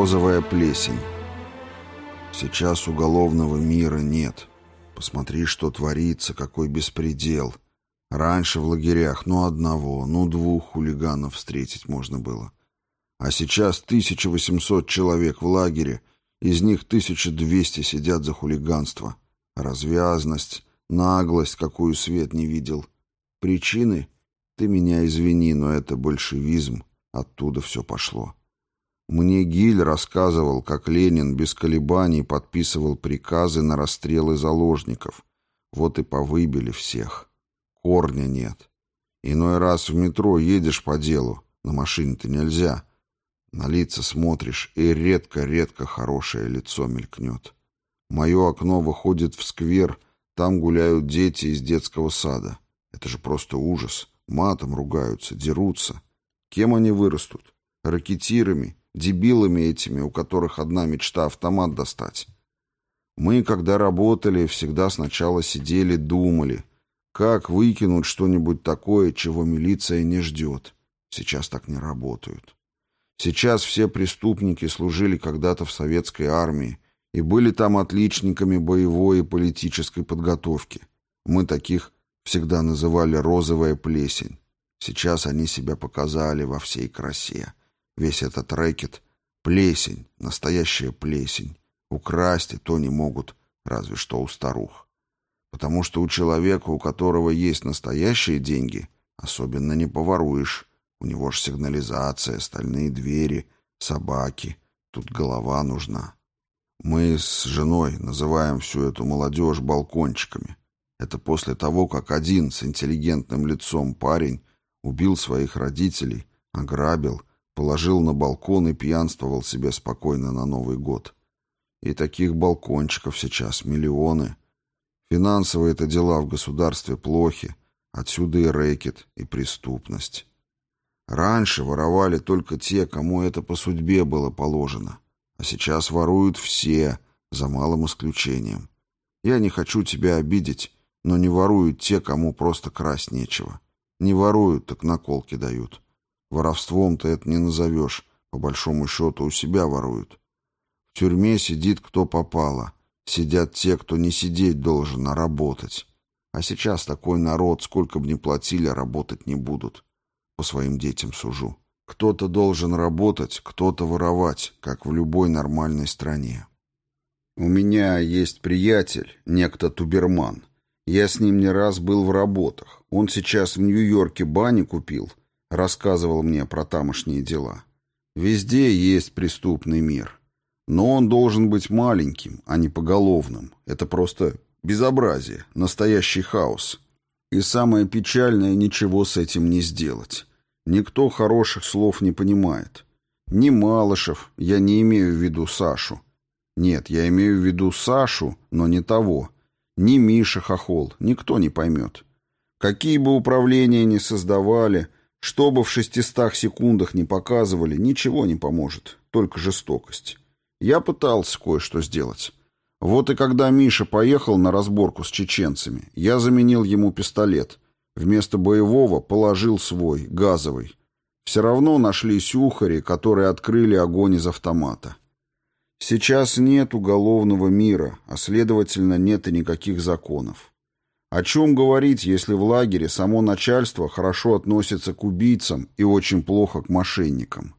Розовая плесень. Сейчас уголовного мира нет. Посмотри, что творится, какой беспредел. Раньше в лагерях ну одного, ну двух хулиганов встретить можно было. А сейчас 1800 человек в лагере, из них 1200 сидят за хулиганство. Развязность, наглость, какую свет не видел. Причины? Ты меня извини, но это большевизм. Оттуда все пошло. Мне Гиль рассказывал, как Ленин без колебаний подписывал приказы на расстрелы заложников. Вот и повыбили всех. Корня нет. Иной раз в метро едешь по делу, на машине-то нельзя. На лица смотришь, и редко-редко хорошее лицо мелькнет. Мое окно выходит в сквер, там гуляют дети из детского сада. Это же просто ужас. Матом ругаются, дерутся. Кем они вырастут? Ракетирами, дебилами этими, у которых одна мечта автомат достать. Мы, когда работали, всегда сначала сидели, думали, как выкинуть что-нибудь такое, чего милиция не ждет. Сейчас так не работают. Сейчас все преступники служили когда-то в советской армии и были там отличниками боевой и политической подготовки. Мы таких всегда называли «розовая плесень». Сейчас они себя показали во всей красе. Весь этот рэкет — плесень, настоящая плесень. Украсть и то не могут, разве что у старух. Потому что у человека, у которого есть настоящие деньги, особенно не поворуешь. У него же сигнализация, стальные двери, собаки. Тут голова нужна. Мы с женой называем всю эту молодежь балкончиками. Это после того, как один с интеллигентным лицом парень убил своих родителей, ограбил, положил на балкон и пьянствовал себе спокойно на Новый год. И таких балкончиков сейчас миллионы. Финансовые это дела в государстве плохи, отсюда и рэкет, и преступность. Раньше воровали только те, кому это по судьбе было положено, а сейчас воруют все, за малым исключением. Я не хочу тебя обидеть, но не воруют те, кому просто красть нечего. Не воруют, так наколки дают. Воровством ты это не назовешь. По большому счету у себя воруют. В тюрьме сидит кто попало. Сидят те, кто не сидеть должен, а работать. А сейчас такой народ, сколько бы ни платили, работать не будут. По своим детям сужу. Кто-то должен работать, кто-то воровать, как в любой нормальной стране. У меня есть приятель, некто Туберман. Я с ним не раз был в работах. Он сейчас в Нью-Йорке бани купил, рассказывал мне про тамошние дела. Везде есть преступный мир. Но он должен быть маленьким, а не поголовным. Это просто безобразие, настоящий хаос. И самое печальное, ничего с этим не сделать. Никто хороших слов не понимает. Ни Малышев, я не имею в виду Сашу. Нет, я имею в виду Сашу, но не того. Ни Миша Хохол, никто не поймет. Какие бы управления ни создавали, что бы в шестистах секундах не показывали, ничего не поможет, только жестокость. Я пытался кое-что сделать. Вот и когда Миша поехал на разборку с чеченцами, я заменил ему пистолет. Вместо боевого положил свой, газовый. Все равно нашлись ухари, которые открыли огонь из автомата. Сейчас нет уголовного мира, а следовательно нет и никаких законов. О чем говорить, если в лагере само начальство хорошо относится к убийцам и очень плохо к мошенникам?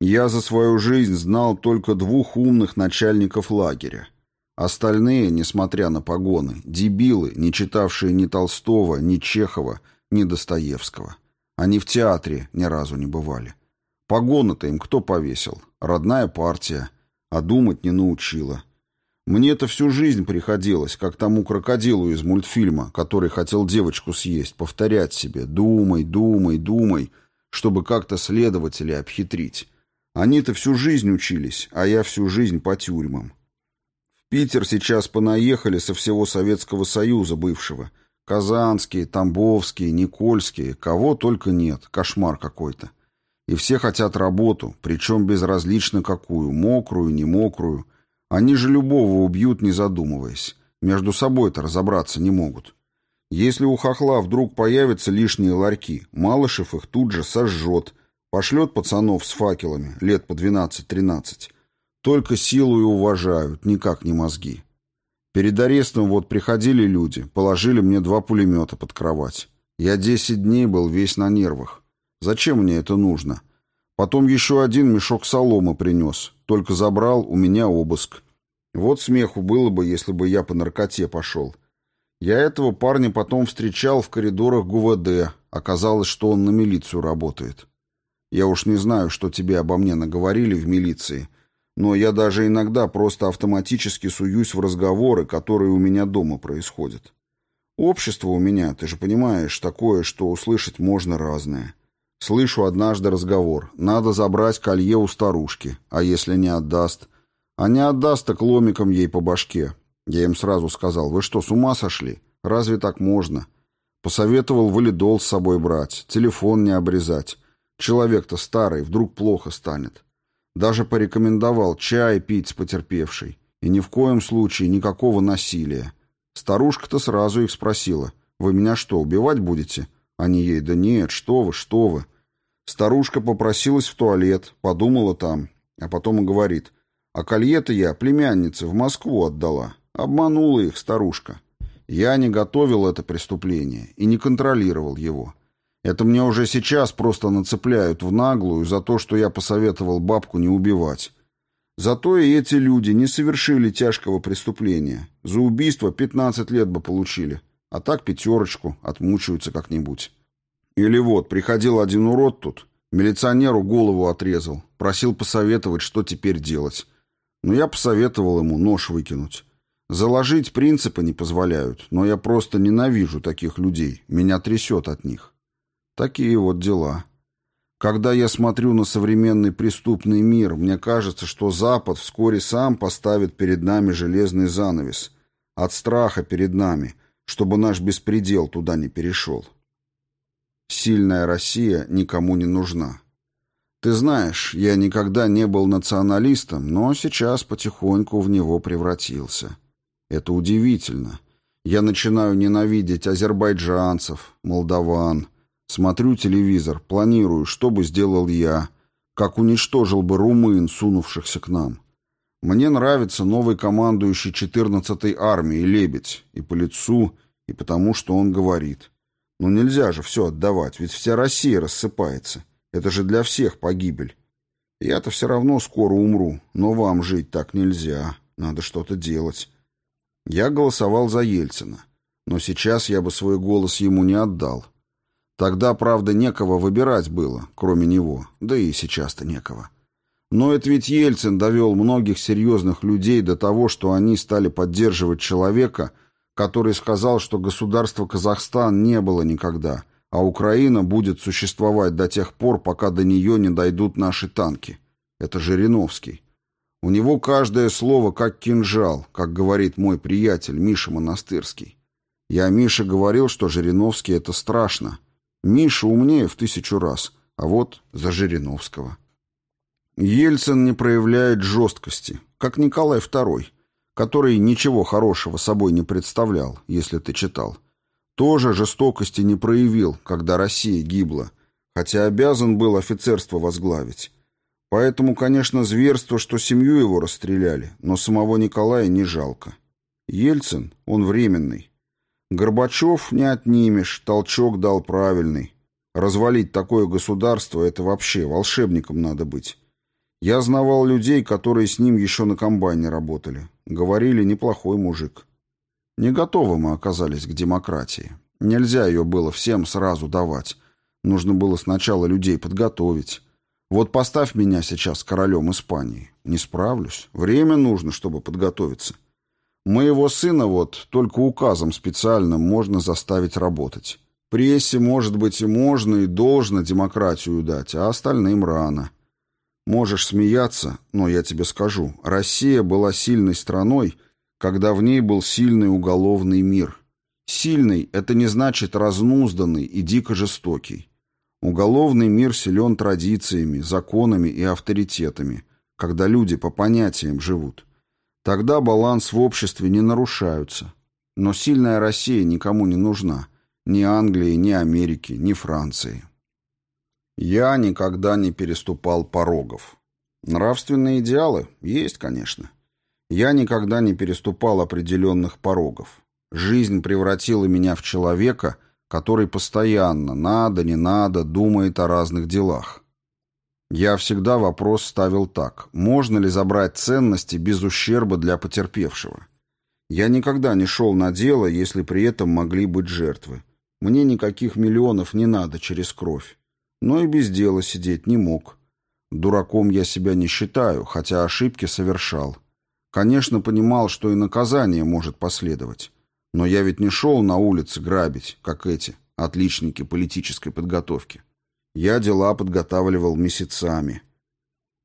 Я за свою жизнь знал только двух умных начальников лагеря. Остальные, несмотря на погоны, дебилы, не читавшие ни Толстого, ни Чехова, ни Достоевского. Они в театре ни разу не бывали. Погоны-то им кто повесил? Родная партия. А думать не научила. Мне-то всю жизнь приходилось, как тому крокодилу из мультфильма, который хотел девочку съесть, повторять себе «думай, думай, думай», чтобы как-то следователей обхитрить. Они-то всю жизнь учились, а я всю жизнь по тюрьмам. В Питер сейчас понаехали со всего Советского Союза бывшего. Казанские, Тамбовские, Никольские, кого только нет, кошмар какой-то. И все хотят работу, причем безразлично какую, мокрую, не мокрую, они же любого убьют, не задумываясь. Между собой-то разобраться не могут. Если у хохла вдруг появятся лишние ларьки, Малышев их тут же сожжет, пошлет пацанов с факелами, лет по 12-13, Только силу и уважают, никак не мозги. Перед арестом вот приходили люди, положили мне два пулемета под кровать. Я десять дней был весь на нервах. Зачем мне это нужно? Потом еще один мешок соломы принес. Только забрал, у меня обыск. Вот смеху было бы, если бы я по наркоте пошел. Я этого парня потом встречал в коридорах ГУВД. Оказалось, что он на милицию работает. Я уж не знаю, что тебе обо мне наговорили в милиции, но я даже иногда просто автоматически суюсь в разговоры, которые у меня дома происходят. Общество у меня, ты же понимаешь, такое, что услышать можно разное. Слышу однажды разговор. Надо забрать колье у старушки, а если не отдаст? А не отдаст, так ломиком ей по башке. Я им сразу сказал, вы что, с ума сошли? Разве так можно? Посоветовал валидол с собой брать, телефон не обрезать. Человек-то старый, вдруг плохо станет. Даже порекомендовал чай пить с потерпевшей. И ни в коем случае никакого насилия. Старушка-то сразу их спросила. «Вы меня что, убивать будете?» Они ей «Да нет, что вы, что вы». Старушка попросилась в туалет, подумала там, а потом и говорит. «А колье-то я племяннице в Москву отдала. Обманула их старушка. Я не готовил это преступление и не контролировал его. Это мне уже сейчас просто нацепляют в наглую за то, что я посоветовал бабку не убивать. Зато и эти люди не совершили тяжкого преступления. За убийство 15 лет бы получили. А так пятерочку, отмучаются как-нибудь. Или вот, приходил один урод тут, милиционеру голову отрезал, просил посоветовать, что теперь делать. Но я посоветовал ему нож выкинуть. Заложить принципы не позволяют, но я просто ненавижу таких людей, меня трясет от них. Такие вот дела. Когда я смотрю на современный преступный мир, мне кажется, что Запад вскоре сам поставит перед нами железный занавес. От страха перед нами, чтобы наш беспредел туда не перешел. Сильная Россия никому не нужна. Ты знаешь, я никогда не был националистом, но сейчас потихоньку в него превратился. Это удивительно. Я начинаю ненавидеть азербайджанцев, молдаван, Смотрю телевизор, планирую, что бы сделал я, как уничтожил бы румын, сунувшихся к нам. Мне нравится новый командующий 14-й армией Лебедь, и по лицу, и потому, что он говорит. Но нельзя же все отдавать, ведь вся Россия рассыпается. Это же для всех погибель. Я-то все равно скоро умру, но вам жить так нельзя. Надо что-то делать. Я голосовал за Ельцина, но сейчас я бы свой голос ему не отдал. Тогда, правда, некого выбирать было, кроме него, да и сейчас-то некого. Но это ведь Ельцин довел многих серьезных людей до того, что они стали поддерживать человека, который сказал, что государства Казахстан не было никогда, а Украина будет существовать до тех пор, пока до нее не дойдут наши танки. Это Жириновский. У него каждое слово как кинжал, как говорит мой приятель Миша Монастырский. Я Мише говорил, что Жириновский — это страшно — Миша умнее в тысячу раз, а вот за Жириновского. Ельцин не проявляет жесткости, как Николай II, который ничего хорошего собой не представлял, если ты читал. Тоже жестокости не проявил, когда Россия гибла, хотя обязан был офицерство возглавить. Поэтому, конечно, зверство, что семью его расстреляли, но самого Николая не жалко. Ельцин, он временный, Горбачев не отнимешь, толчок дал правильный. Развалить такое государство — это вообще волшебником надо быть. Я знавал людей, которые с ним еще на комбайне работали. Говорили, неплохой мужик. Не готовы мы оказались к демократии. Нельзя ее было всем сразу давать. Нужно было сначала людей подготовить. Вот поставь меня сейчас королем Испании. Не справлюсь. Время нужно, чтобы подготовиться. Моего сына вот только указом специальным можно заставить работать. Прессе, может быть, и можно, и должно демократию дать, а остальным рано. Можешь смеяться, но я тебе скажу, Россия была сильной страной, когда в ней был сильный уголовный мир. Сильный — это не значит разнузданный и дико жестокий. Уголовный мир силен традициями, законами и авторитетами, когда люди по понятиям живут. Тогда баланс в обществе не нарушаются. Но сильная Россия никому не нужна. Ни Англии, ни Америки, ни Франции. Я никогда не переступал порогов. Нравственные идеалы есть, конечно. Я никогда не переступал определенных порогов. Жизнь превратила меня в человека, который постоянно, надо, не надо, думает о разных делах. Я всегда вопрос ставил так, можно ли забрать ценности без ущерба для потерпевшего. Я никогда не шел на дело, если при этом могли быть жертвы. Мне никаких миллионов не надо через кровь. Но и без дела сидеть не мог. Дураком я себя не считаю, хотя ошибки совершал. Конечно, понимал, что и наказание может последовать. Но я ведь не шел на улицы грабить, как эти, отличники политической подготовки. Я дела подготавливал месяцами.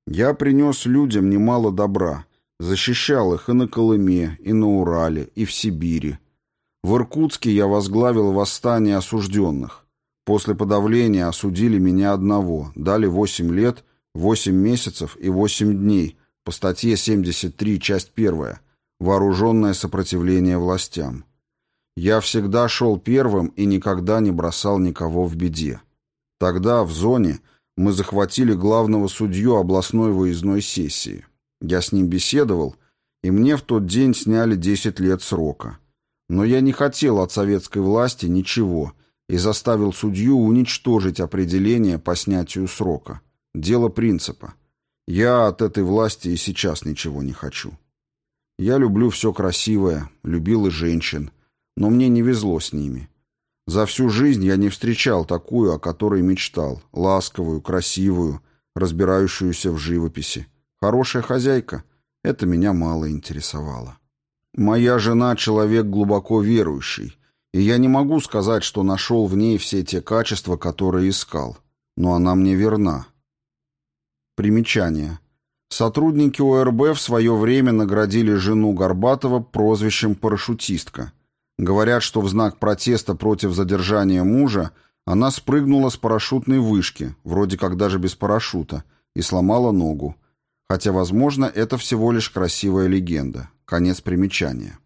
Я принес людям немало добра, защищал их и на Колыме, и на Урале, и в Сибири. В Иркутске я возглавил восстание осужденных. После подавления осудили меня одного, дали 8 лет, 8 месяцев и 8 дней по статье 73, часть 1, вооруженное сопротивление властям. Я всегда шел первым и никогда не бросал никого в беде. Тогда, в зоне, мы захватили главного судью областной выездной сессии. Я с ним беседовал, и мне в тот день сняли 10 лет срока. Но я не хотел от советской власти ничего – и заставил судью уничтожить определение по снятию срока. Дело принципа. Я от этой власти и сейчас ничего не хочу. Я люблю все красивое, любил и женщин, но мне не везло с ними. За всю жизнь я не встречал такую, о которой мечтал, ласковую, красивую, разбирающуюся в живописи. Хорошая хозяйка — это меня мало интересовало. Моя жена — человек глубоко верующий, и я не могу сказать, что нашел в ней все те качества, которые искал. Но она мне верна. Примечание. Сотрудники ОРБ в свое время наградили жену Горбатова прозвищем «парашютистка». Говорят, что в знак протеста против задержания мужа она спрыгнула с парашютной вышки, вроде как даже без парашюта, и сломала ногу. Хотя, возможно, это всего лишь красивая легенда. Конец примечания.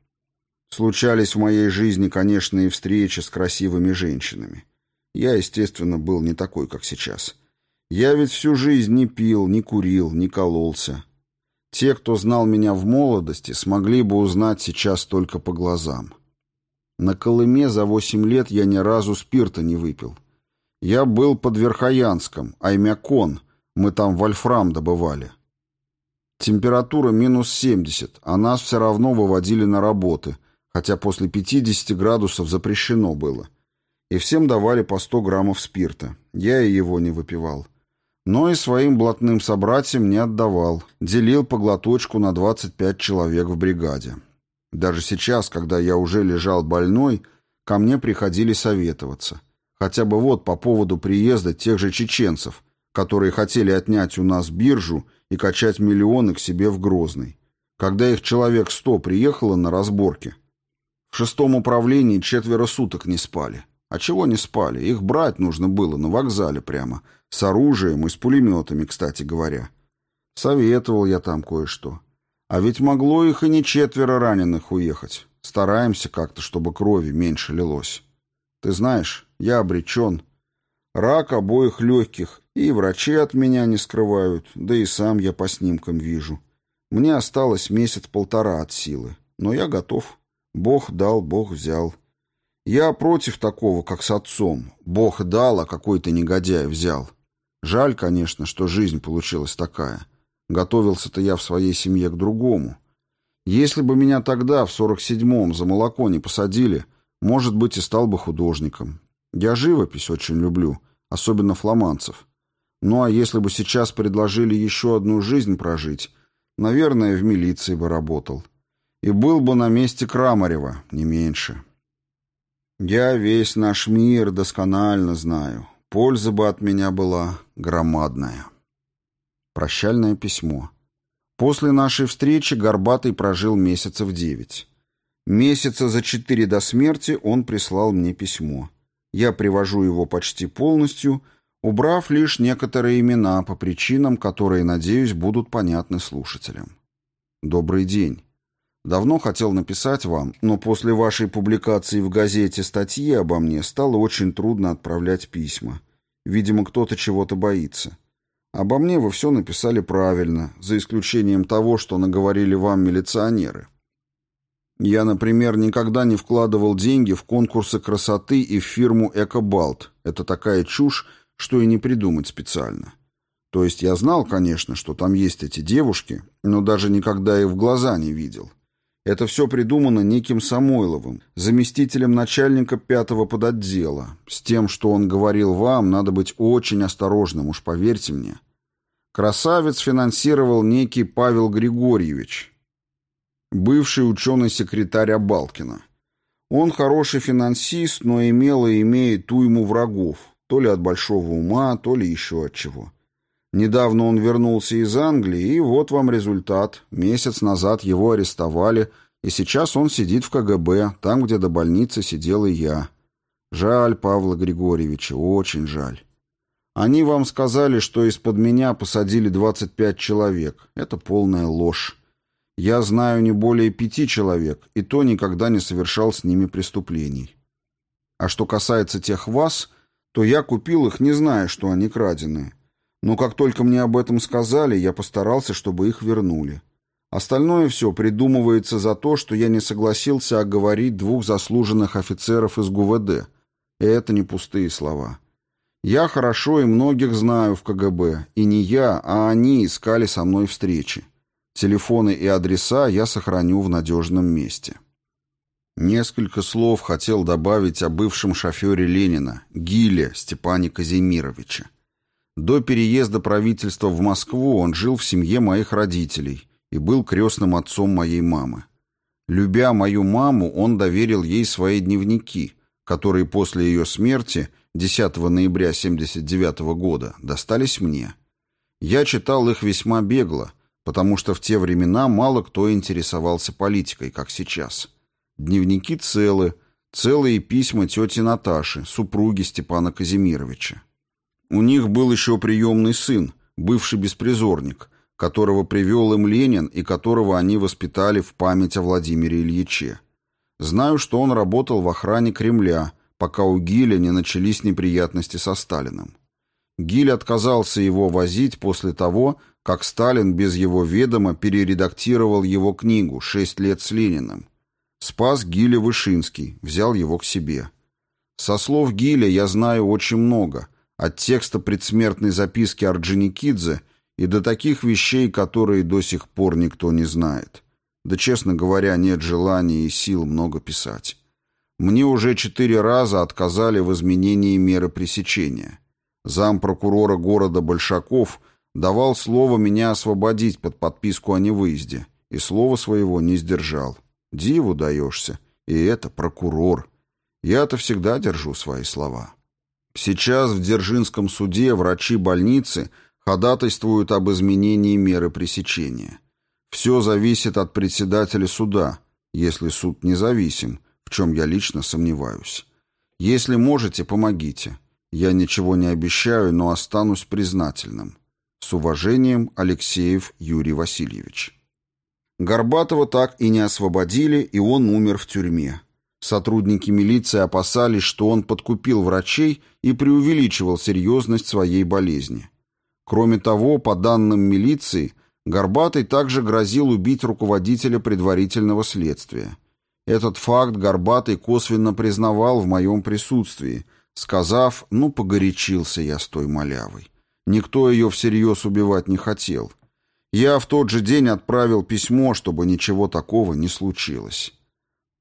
Случались в моей жизни, конечно, и встречи с красивыми женщинами. Я, естественно, был не такой, как сейчас. Я ведь всю жизнь не пил, не курил, не кололся. Те, кто знал меня в молодости, смогли бы узнать сейчас только по глазам. На Колыме за восемь лет я ни разу спирта не выпил. Я был под Верхоянском, Аймякон, мы там вольфрам добывали. Температура минус семьдесят, а нас все равно выводили на работы — хотя после 50 градусов запрещено было. И всем давали по 100 граммов спирта. Я и его не выпивал. Но и своим блатным собратьям не отдавал. Делил по глоточку на 25 человек в бригаде. Даже сейчас, когда я уже лежал больной, ко мне приходили советоваться. Хотя бы вот по поводу приезда тех же чеченцев, которые хотели отнять у нас биржу и качать миллионы к себе в Грозный. Когда их человек сто приехало на разборки, в шестом управлении четверо суток не спали. А чего не спали? Их брать нужно было на вокзале прямо. С оружием и с пулеметами, кстати говоря. Советовал я там кое-что. А ведь могло их и не четверо раненых уехать. Стараемся как-то, чтобы крови меньше лилось. Ты знаешь, я обречен. Рак обоих легких, и врачи от меня не скрывают, да и сам я по снимкам вижу. Мне осталось месяц-полтора от силы, но я готов. Бог дал, Бог взял. Я против такого, как с отцом. Бог дал, а какой-то негодяй взял. Жаль, конечно, что жизнь получилась такая. Готовился-то я в своей семье к другому. Если бы меня тогда, в сорок седьмом, за молоко не посадили, может быть, и стал бы художником. Я живопись очень люблю, особенно фламанцев. Ну а если бы сейчас предложили еще одну жизнь прожить, наверное, в милиции бы работал и был бы на месте Крамарева, не меньше. Я весь наш мир досконально знаю. Польза бы от меня была громадная. Прощальное письмо. После нашей встречи Горбатый прожил месяцев девять. Месяца за четыре до смерти он прислал мне письмо. Я привожу его почти полностью, убрав лишь некоторые имена по причинам, которые, надеюсь, будут понятны слушателям. Добрый день. Давно хотел написать вам, но после вашей публикации в газете статьи обо мне стало очень трудно отправлять письма. Видимо, кто-то чего-то боится. Обо мне вы все написали правильно, за исключением того, что наговорили вам милиционеры. Я, например, никогда не вкладывал деньги в конкурсы красоты и в фирму «Экобалт». Это такая чушь, что и не придумать специально. То есть я знал, конечно, что там есть эти девушки, но даже никогда их в глаза не видел. Это все придумано неким Самойловым, заместителем начальника пятого подотдела. С тем, что он говорил вам, надо быть очень осторожным, уж поверьте мне. Красавец финансировал некий Павел Григорьевич, бывший ученый-секретарь Абалкина. Он хороший финансист, но имел и имеет уйму врагов, то ли от большого ума, то ли еще от чего. Недавно он вернулся из Англии, и вот вам результат. Месяц назад его арестовали, и сейчас он сидит в КГБ, там, где до больницы сидел и я. Жаль Павла Григорьевича, очень жаль. Они вам сказали, что из-под меня посадили 25 человек. Это полная ложь. Я знаю не более пяти человек, и то никогда не совершал с ними преступлений. А что касается тех вас, то я купил их, не зная, что они краденые. Но как только мне об этом сказали, я постарался, чтобы их вернули. Остальное все придумывается за то, что я не согласился оговорить двух заслуженных офицеров из ГУВД. И это не пустые слова. Я хорошо и многих знаю в КГБ, и не я, а они искали со мной встречи. Телефоны и адреса я сохраню в надежном месте. Несколько слов хотел добавить о бывшем шофере Ленина, Гиле Степане Казимировиче. До переезда правительства в Москву он жил в семье моих родителей и был крестным отцом моей мамы. Любя мою маму, он доверил ей свои дневники, которые после ее смерти, 10 ноября 1979 года, достались мне. Я читал их весьма бегло – потому что в те времена мало кто интересовался политикой, как сейчас. Дневники целы, целые письма тети Наташи, супруги Степана Казимировича. У них был еще приемный сын, бывший беспризорник, которого привел им Ленин и которого они воспитали в память о Владимире Ильиче. Знаю, что он работал в охране Кремля, пока у Гиля не начались неприятности со Сталиным. Гиль отказался его возить после того, как Сталин без его ведома перередактировал его книгу «Шесть лет с Лениным». Спас Гиля Вышинский, взял его к себе. Со слов Гиля я знаю очень много, от текста предсмертной записки Орджоникидзе и до таких вещей, которые до сих пор никто не знает. Да, честно говоря, нет желания и сил много писать. Мне уже четыре раза отказали в изменении меры пресечения. Зампрокурора города Большаков – Давал слово меня освободить под подписку о невыезде, и слова своего не сдержал. Диву даешься, и это прокурор. Я-то всегда держу свои слова. Сейчас в Дзержинском суде врачи больницы ходатайствуют об изменении меры пресечения. Все зависит от председателя суда, если суд независим, в чем я лично сомневаюсь. Если можете, помогите. Я ничего не обещаю, но останусь признательным. С уважением, Алексеев Юрий Васильевич. Горбатова так и не освободили, и он умер в тюрьме. Сотрудники милиции опасались, что он подкупил врачей и преувеличивал серьезность своей болезни. Кроме того, по данным милиции, Горбатый также грозил убить руководителя предварительного следствия. Этот факт Горбатый косвенно признавал в моем присутствии, сказав «ну, погорячился я с той малявой». Никто ее всерьез убивать не хотел. Я в тот же день отправил письмо, чтобы ничего такого не случилось.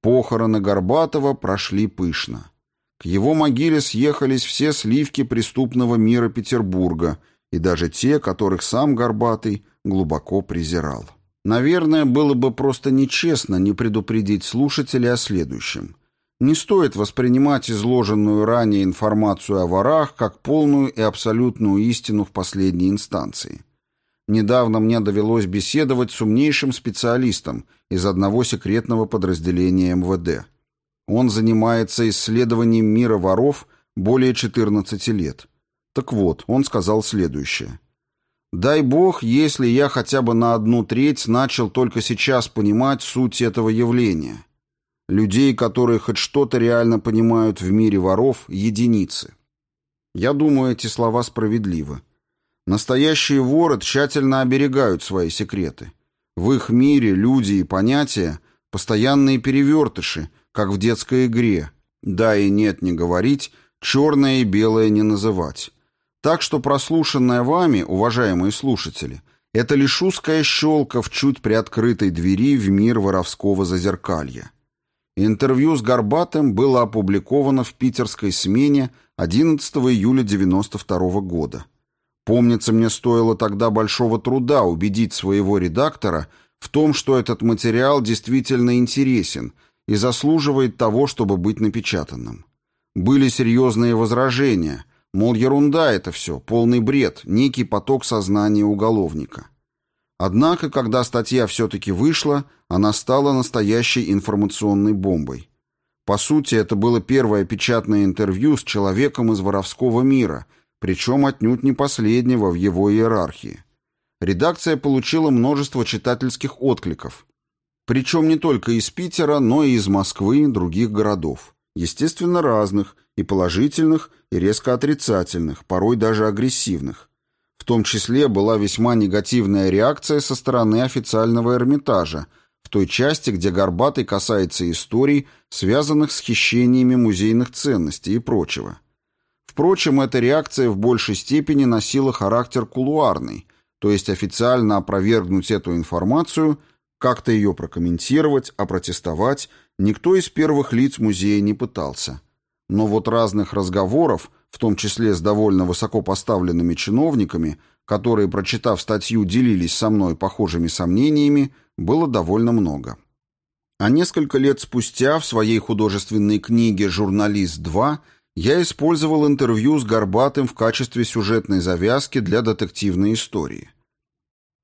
Похороны Горбатова прошли пышно. К его могиле съехались все сливки преступного мира Петербурга и даже те, которых сам Горбатый глубоко презирал. Наверное, было бы просто нечестно не предупредить слушателей о следующем. Не стоит воспринимать изложенную ранее информацию о ворах как полную и абсолютную истину в последней инстанции. Недавно мне довелось беседовать с умнейшим специалистом из одного секретного подразделения МВД. Он занимается исследованием мира воров более 14 лет. Так вот, он сказал следующее. «Дай бог, если я хотя бы на одну треть начал только сейчас понимать суть этого явления» Людей, которые хоть что-то реально понимают в мире воров, единицы. Я думаю, эти слова справедливы. Настоящие воры тщательно оберегают свои секреты. В их мире люди и понятия – постоянные перевертыши, как в детской игре. Да и нет не говорить, черное и белое не называть. Так что прослушанное вами, уважаемые слушатели, это лишь узкая щелка в чуть приоткрытой двери в мир воровского зазеркалья. Интервью с Горбатым было опубликовано в питерской смене 11 июля 1992 года. Помнится, мне стоило тогда большого труда убедить своего редактора в том, что этот материал действительно интересен и заслуживает того, чтобы быть напечатанным. Были серьезные возражения, мол, ерунда это все, полный бред, некий поток сознания уголовника. Однако, когда статья все-таки вышла, она стала настоящей информационной бомбой. По сути, это было первое печатное интервью с человеком из воровского мира, причем отнюдь не последнего в его иерархии. Редакция получила множество читательских откликов, причем не только из Питера, но и из Москвы и других городов. Естественно, разных, и положительных, и резко отрицательных, порой даже агрессивных. В том числе была весьма негативная реакция со стороны официального Эрмитажа, в той части, где Горбатый касается историй, связанных с хищениями музейных ценностей и прочего. Впрочем, эта реакция в большей степени носила характер кулуарный, то есть официально опровергнуть эту информацию, как-то ее прокомментировать, опротестовать никто из первых лиц музея не пытался. Но вот разных разговоров, в том числе с довольно высокопоставленными чиновниками, которые, прочитав статью, делились со мной похожими сомнениями, было довольно много. А несколько лет спустя в своей художественной книге «Журналист-2» я использовал интервью с Горбатым в качестве сюжетной завязки для детективной истории.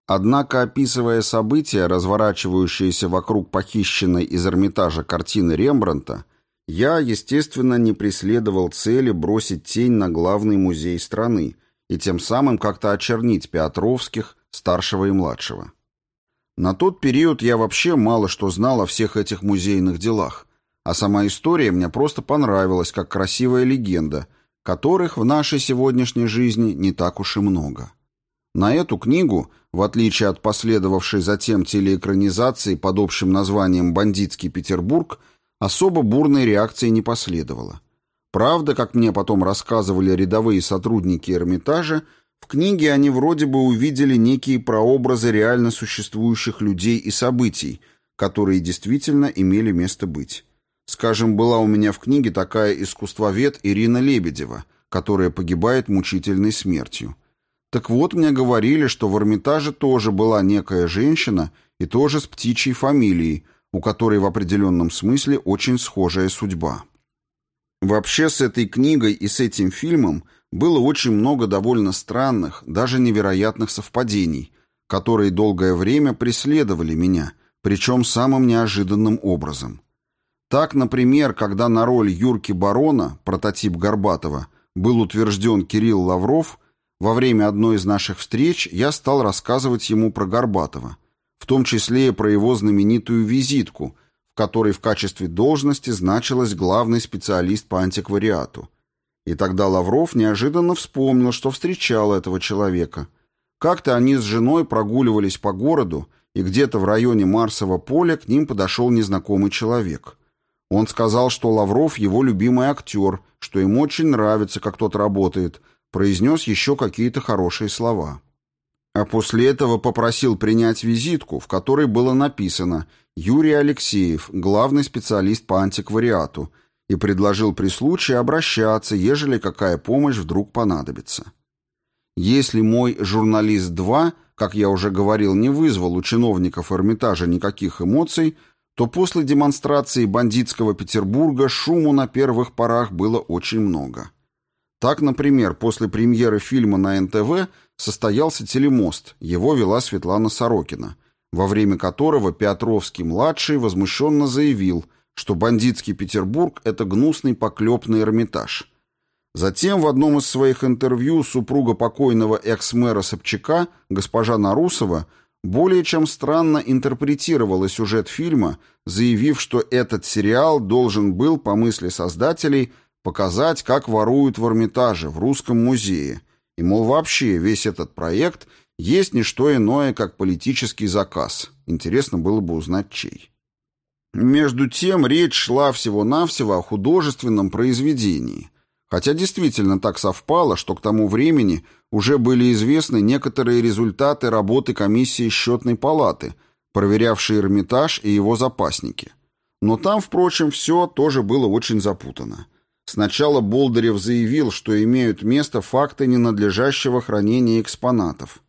Однако, описывая события, разворачивающиеся вокруг похищенной из Эрмитажа картины Рембрандта, я, естественно, не преследовал цели бросить тень на главный музей страны и тем самым как-то очернить Петровских, старшего и младшего. На тот период я вообще мало что знал о всех этих музейных делах, а сама история мне просто понравилась как красивая легенда, которых в нашей сегодняшней жизни не так уж и много. На эту книгу, в отличие от последовавшей затем телеэкранизации под общим названием «Бандитский Петербург», Особо бурной реакции не последовало. Правда, как мне потом рассказывали рядовые сотрудники Эрмитажа, в книге они вроде бы увидели некие прообразы реально существующих людей и событий, которые действительно имели место быть. Скажем, была у меня в книге такая искусствовед Ирина Лебедева, которая погибает мучительной смертью. Так вот, мне говорили, что в Эрмитаже тоже была некая женщина и тоже с птичьей фамилией – у которой в определенном смысле очень схожая судьба. Вообще с этой книгой и с этим фильмом было очень много довольно странных, даже невероятных совпадений, которые долгое время преследовали меня, причем самым неожиданным образом. Так, например, когда на роль Юрки Барона, прототип Горбатова, был утвержден Кирилл Лавров, во время одной из наших встреч я стал рассказывать ему про Горбатова – в том числе и про его знаменитую визитку, в которой в качестве должности значилась главный специалист по антиквариату. И тогда Лавров неожиданно вспомнил, что встречал этого человека. Как-то они с женой прогуливались по городу, и где-то в районе Марсового поля к ним подошел незнакомый человек. Он сказал, что Лавров его любимый актер, что ему очень нравится, как тот работает, произнес еще какие-то хорошие слова. А после этого попросил принять визитку, в которой было написано «Юрий Алексеев, главный специалист по антиквариату», и предложил при случае обращаться, ежели какая помощь вдруг понадобится. Если мой «Журналист-2», как я уже говорил, не вызвал у чиновников Эрмитажа никаких эмоций, то после демонстрации бандитского Петербурга шуму на первых порах было очень много. Так, например, после премьеры фильма на НТВ состоялся телемост, его вела Светлана Сорокина, во время которого Петровский-младший возмущенно заявил, что бандитский Петербург – это гнусный поклепный Эрмитаж. Затем в одном из своих интервью супруга покойного экс-мэра Собчака, госпожа Нарусова, более чем странно интерпретировала сюжет фильма, заявив, что этот сериал должен был, по мысли создателей, показать, как воруют в Эрмитаже, в Русском музее, И, мол, вообще весь этот проект есть не что иное, как политический заказ. Интересно было бы узнать, чей. Между тем речь шла всего-навсего о художественном произведении. Хотя действительно так совпало, что к тому времени уже были известны некоторые результаты работы комиссии счетной палаты, проверявшей Эрмитаж и его запасники. Но там, впрочем, все тоже было очень запутано. Сначала Болдырев заявил, что имеют место факты ненадлежащего хранения экспонатов.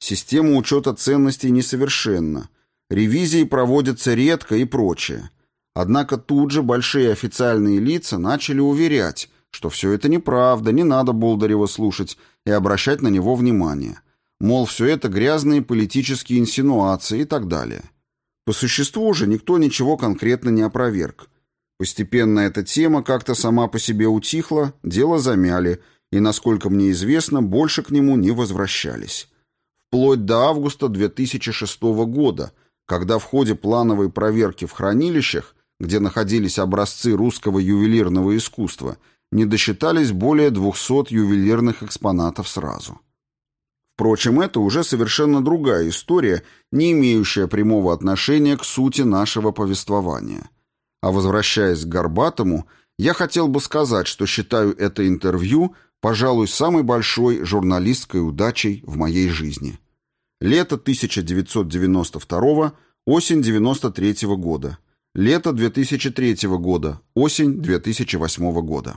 Система учета ценностей несовершенна. Ревизии проводятся редко и прочее. Однако тут же большие официальные лица начали уверять, что все это неправда, не надо Болдырева слушать и обращать на него внимание. Мол, все это грязные политические инсинуации и так далее. По существу же никто ничего конкретно не опроверг. Постепенно эта тема как-то сама по себе утихла, дело замяли, и, насколько мне известно, больше к нему не возвращались. Вплоть до августа 2006 года, когда в ходе плановой проверки в хранилищах, где находились образцы русского ювелирного искусства, не досчитались более 200 ювелирных экспонатов сразу. Впрочем, это уже совершенно другая история, не имеющая прямого отношения к сути нашего повествования. А возвращаясь к Горбатому, я хотел бы сказать, что считаю это интервью, пожалуй, самой большой журналистской удачей в моей жизни. Лето 1992, осень 93 года. Лето 2003 года, осень 2008 года.